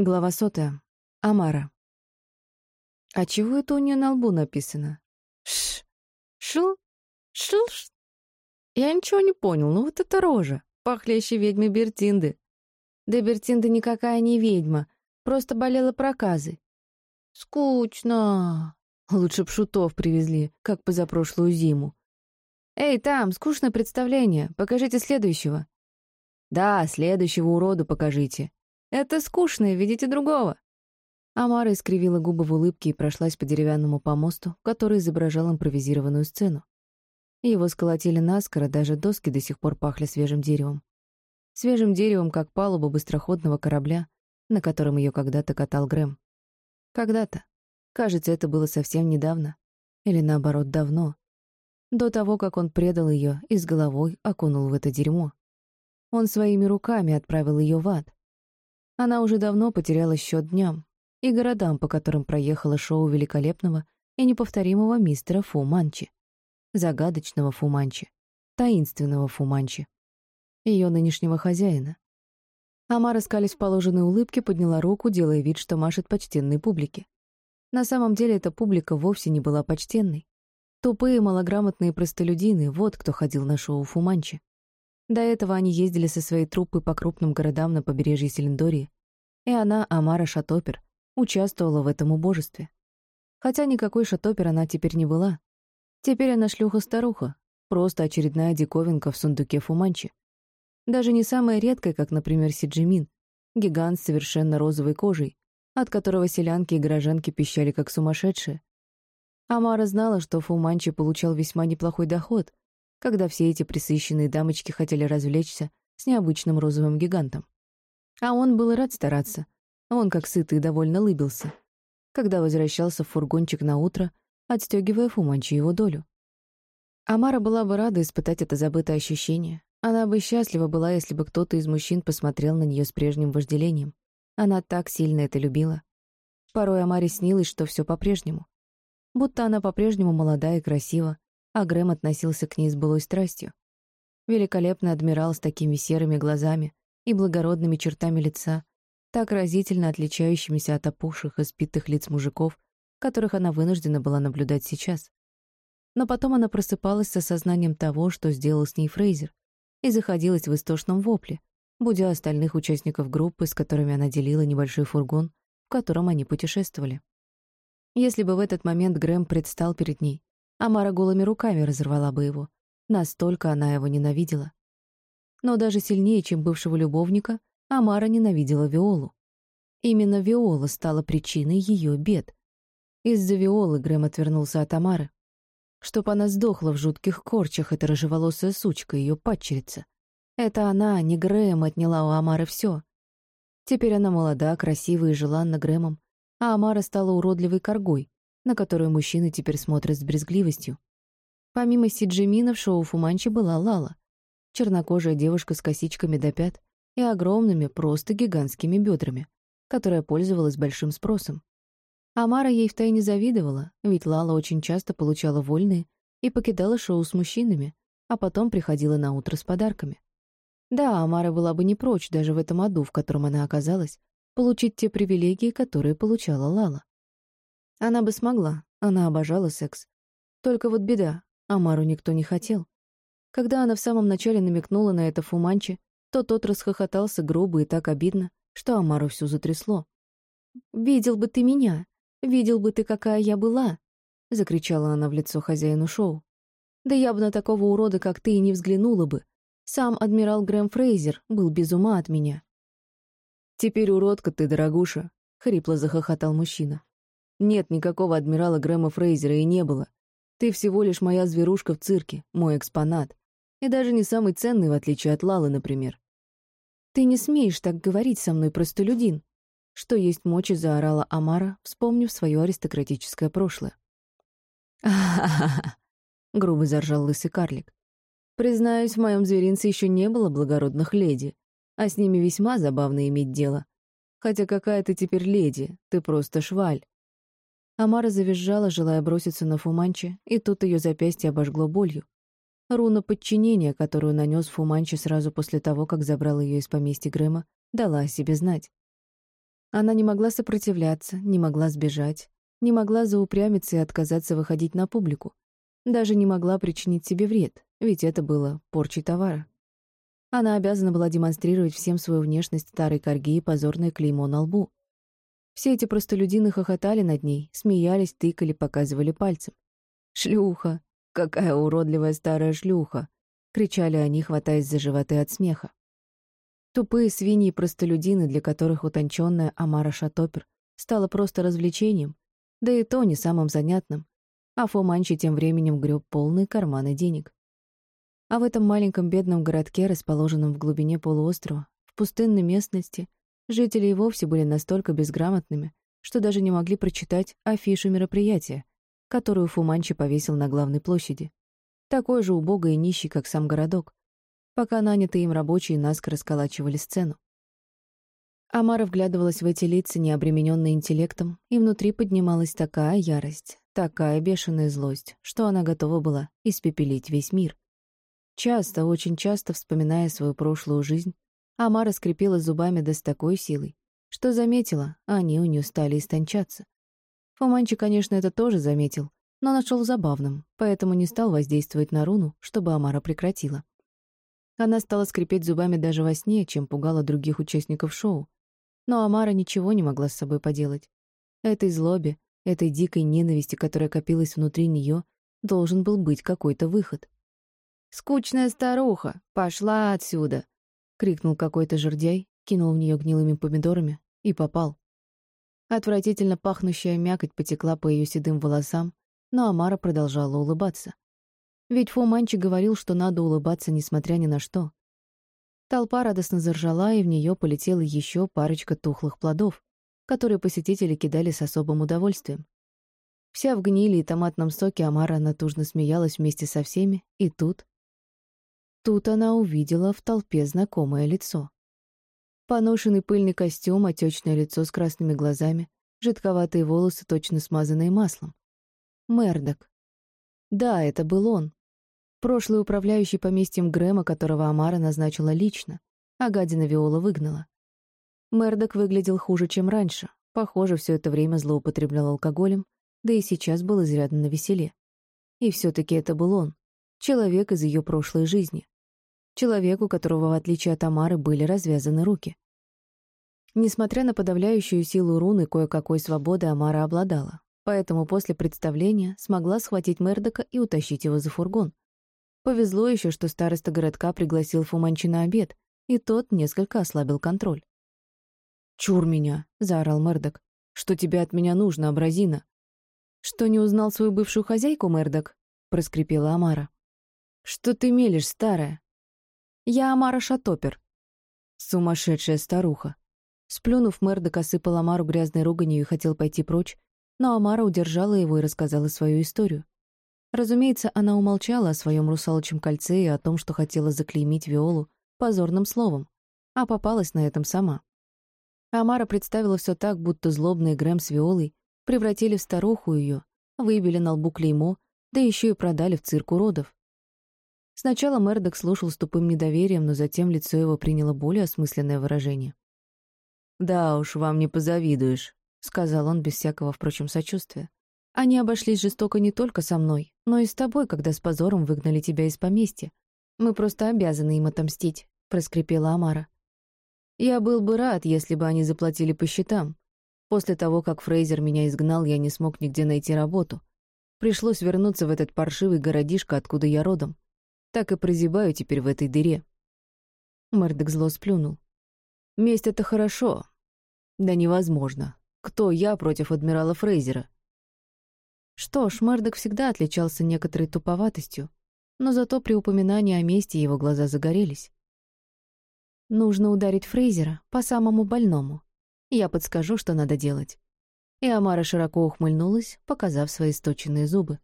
Глава сотая. Амара. А чего это у нее на лбу написано? Ш, шл, шл, ш. Я ничего не понял, ну вот это рожа, похлеще ведьмы Бертинды. Да Бертинда никакая не ведьма, просто болела проказой. Скучно. Лучше б шутов привезли, как позапрошлую зиму. Эй, там, скучное представление, покажите следующего. Да, следующего уроду покажите. Это скучно, видите другого». Амара искривила губы в улыбке и прошлась по деревянному помосту, который изображал импровизированную сцену. Его сколотили наскоро, даже доски до сих пор пахли свежим деревом. Свежим деревом, как палуба быстроходного корабля, на котором ее когда-то катал Грэм. Когда-то. Кажется, это было совсем недавно. Или наоборот, давно. До того, как он предал ее и с головой окунул в это дерьмо. Он своими руками отправил ее в ад. Она уже давно потеряла счет дням и городам, по которым проехало шоу великолепного и неповторимого мистера Фуманчи. Загадочного Фуманчи. Таинственного Фуманчи. Ее нынешнего хозяина. Амара, скались в положенной улыбке, подняла руку, делая вид, что машет почтенной публике. На самом деле эта публика вовсе не была почтенной. Тупые, малограмотные простолюдины — вот кто ходил на шоу Фуманчи. До этого они ездили со своей труппой по крупным городам на побережье Селендории, и она, Амара Шатопер, участвовала в этом убожестве. Хотя никакой Шатопер она теперь не была. Теперь она шлюха-старуха, просто очередная диковинка в сундуке Фуманчи. Даже не самая редкая, как, например, Сиджимин, гигант с совершенно розовой кожей, от которого селянки и горожанки пищали как сумасшедшие. Амара знала, что Фуманчи получал весьма неплохой доход, когда все эти присыщенные дамочки хотели развлечься с необычным розовым гигантом. А он был рад стараться. Он, как сытый, довольно лыбился, когда возвращался в фургончик на утро, отстегивая Фуманчи его долю. Амара была бы рада испытать это забытое ощущение. Она бы счастлива была, если бы кто-то из мужчин посмотрел на нее с прежним вожделением. Она так сильно это любила. Порой Амаре снилось, что все по-прежнему. Будто она по-прежнему молода и красива, а Грэм относился к ней с былой страстью. Великолепный адмирал с такими серыми глазами и благородными чертами лица, так разительно отличающимися от опухших и спитых лиц мужиков, которых она вынуждена была наблюдать сейчас. Но потом она просыпалась с осознанием того, что сделал с ней Фрейзер, и заходилась в истошном вопле, будя остальных участников группы, с которыми она делила небольшой фургон, в котором они путешествовали. Если бы в этот момент Грэм предстал перед ней, Амара голыми руками разорвала бы его. Настолько она его ненавидела. Но даже сильнее, чем бывшего любовника, Амара ненавидела Виолу. Именно Виола стала причиной ее бед. Из-за Виолы Грэм отвернулся от Амары. Чтоб она сдохла в жутких корчах, эта рыжеволосая сучка, ее падчерица. Это она, а не Грэм, отняла у Амары все. Теперь она молода, красивая и желанна Грэмом, а Амара стала уродливой коргой, на которую мужчины теперь смотрят с брезгливостью. Помимо Сиджимина в шоу Фуманчи была Лала, чернокожая девушка с косичками до пят и огромными, просто гигантскими бедрами, которая пользовалась большим спросом. Амара ей втайне завидовала, ведь Лала очень часто получала вольные и покидала шоу с мужчинами, а потом приходила на утро с подарками. Да, Амара была бы не прочь даже в этом аду, в котором она оказалась, получить те привилегии, которые получала Лала. Она бы смогла, она обожала секс. Только вот беда, Амару никто не хотел. Когда она в самом начале намекнула на это Фуманче, то тот расхохотался грубо и так обидно, что Амару всю затрясло. «Видел бы ты меня! Видел бы ты, какая я была!» — закричала она в лицо хозяину шоу. «Да я бы на такого урода, как ты, и не взглянула бы. Сам адмирал Грэм Фрейзер был без ума от меня». «Теперь уродка ты, дорогуша!» — хрипло захохотал мужчина. Нет никакого адмирала Грэма Фрейзера и не было. Ты всего лишь моя зверушка в цирке, мой экспонат. И даже не самый ценный, в отличие от Лалы, например. «Ты не смеешь так говорить со мной, простолюдин!» Что есть мочи, заорала Амара, вспомнив свое аристократическое прошлое. «Ха-ха-ха!» — грубо заржал лысый карлик. «Признаюсь, в моем зверинце еще не было благородных леди, а с ними весьма забавно иметь дело. Хотя какая ты теперь леди, ты просто шваль. Амара завизжала, желая броситься на Фуманчи, и тут ее запястье обожгло болью. Руна подчинения, которую нанес Фуманчи сразу после того, как забрал ее из поместья Грэма, дала о себе знать. Она не могла сопротивляться, не могла сбежать, не могла заупрямиться и отказаться выходить на публику. Даже не могла причинить себе вред, ведь это было порчей товара. Она обязана была демонстрировать всем свою внешность старой корги и позорное клеймо на лбу. Все эти простолюдины хохотали над ней, смеялись, тыкали, показывали пальцем. «Шлюха! Какая уродливая старая шлюха!» — кричали они, хватаясь за животы от смеха. Тупые свиньи и простолюдины, для которых утонченная Амара Шатопер стала просто развлечением, да и то не самым занятным, а Фоманчи тем временем греб полные карманы денег. А в этом маленьком бедном городке, расположенном в глубине полуострова, в пустынной местности, жители и вовсе были настолько безграмотными, что даже не могли прочитать афишу мероприятия, которую Фуманчи повесил на главной площади. Такой же убогой и нищий, как сам городок, пока нанятые им рабочие наскоро сколачивали сцену. Амара вглядывалась в эти лица, не обремененные интеллектом, и внутри поднималась такая ярость, такая бешеная злость, что она готова была испепелить весь мир. Часто, очень часто, вспоминая свою прошлую жизнь, Амара скрипела зубами да с такой силой, что заметила, они у нее стали истончаться. Фоманчи, конечно, это тоже заметил, но нашел забавным, поэтому не стал воздействовать на руну, чтобы Амара прекратила. Она стала скрипеть зубами даже во сне, чем пугала других участников шоу. Но Амара ничего не могла с собой поделать. Этой злобе, этой дикой ненависти, которая копилась внутри нее, должен был быть какой-то выход. «Скучная старуха! Пошла отсюда!» — крикнул какой-то жердяй, кинул в нее гнилыми помидорами и попал. Отвратительно пахнущая мякоть потекла по ее седым волосам, но Амара продолжала улыбаться. Ведь Фоманчи говорил, что надо улыбаться, несмотря ни на что. Толпа радостно заржала, и в нее полетела еще парочка тухлых плодов, которые посетители кидали с особым удовольствием. Вся в гнили и томатном соке Амара натужно смеялась вместе со всеми, и тут... Тут она увидела в толпе знакомое лицо. Поношенный пыльный костюм, отечное лицо с красными глазами, жидковатые волосы, точно смазанные маслом. Мердок. Да, это был он, Прошлый управляющий поместьем Грэма, которого Амара назначила лично, а гадина Виола выгнала. Мердок выглядел хуже, чем раньше. Похоже, все это время злоупотреблял алкоголем, да и сейчас был изрядно навеселе. И все таки это был он, человек из ее прошлой жизни. Человек, у которого, в отличие от Амары, были развязаны руки. Несмотря на подавляющую силу руны, кое-какой свободы Амара обладала, поэтому после представления смогла схватить Мердока и утащить его за фургон, Повезло еще, что староста городка пригласил Фуманчи на обед, и тот несколько ослабил контроль. «Чур меня!» — заорал Мэрдок. «Что тебе от меня нужно, абразина?» «Что не узнал свою бывшую хозяйку, Мэрдок?» — проскрипела Амара. «Что ты мелешь, старая?» «Я Амара Шатопер». Сумасшедшая старуха. Сплюнув, Мэрдок осыпал Амару грязной руганью и хотел пойти прочь, но Амара удержала его и рассказала свою историю. Разумеется, она умолчала о своем русалочем кольце и о том, что хотела заклеймить Виолу позорным словом, а попалась на этом сама. Амара представила все так, будто злобный Грэм с Виолой превратили в старуху ее, выбили на лбу клеймо, да еще и продали в цирк уродов. Сначала Мердок слушал с тупым недоверием, но затем лицо его приняло более осмысленное выражение. «Да уж, вам не позавидуешь», — сказал он без всякого, впрочем, сочувствия. Они обошлись жестоко не только со мной, но и с тобой, когда с позором выгнали тебя из поместья. Мы просто обязаны им отомстить», — проскрипела Амара. «Я был бы рад, если бы они заплатили по счетам. После того, как Фрейзер меня изгнал, я не смог нигде найти работу. Пришлось вернуться в этот паршивый городишко, откуда я родом. Так и прозябаю теперь в этой дыре». Мэрдок зло сплюнул. «Месть — это хорошо. Да невозможно. Кто я против адмирала Фрейзера?» Что ж, Мэрдок всегда отличался некоторой туповатостью, но зато при упоминании о месте его глаза загорелись. Нужно ударить Фрейзера по самому больному. Я подскажу, что надо делать. И Амара широко ухмыльнулась, показав свои сточенные зубы.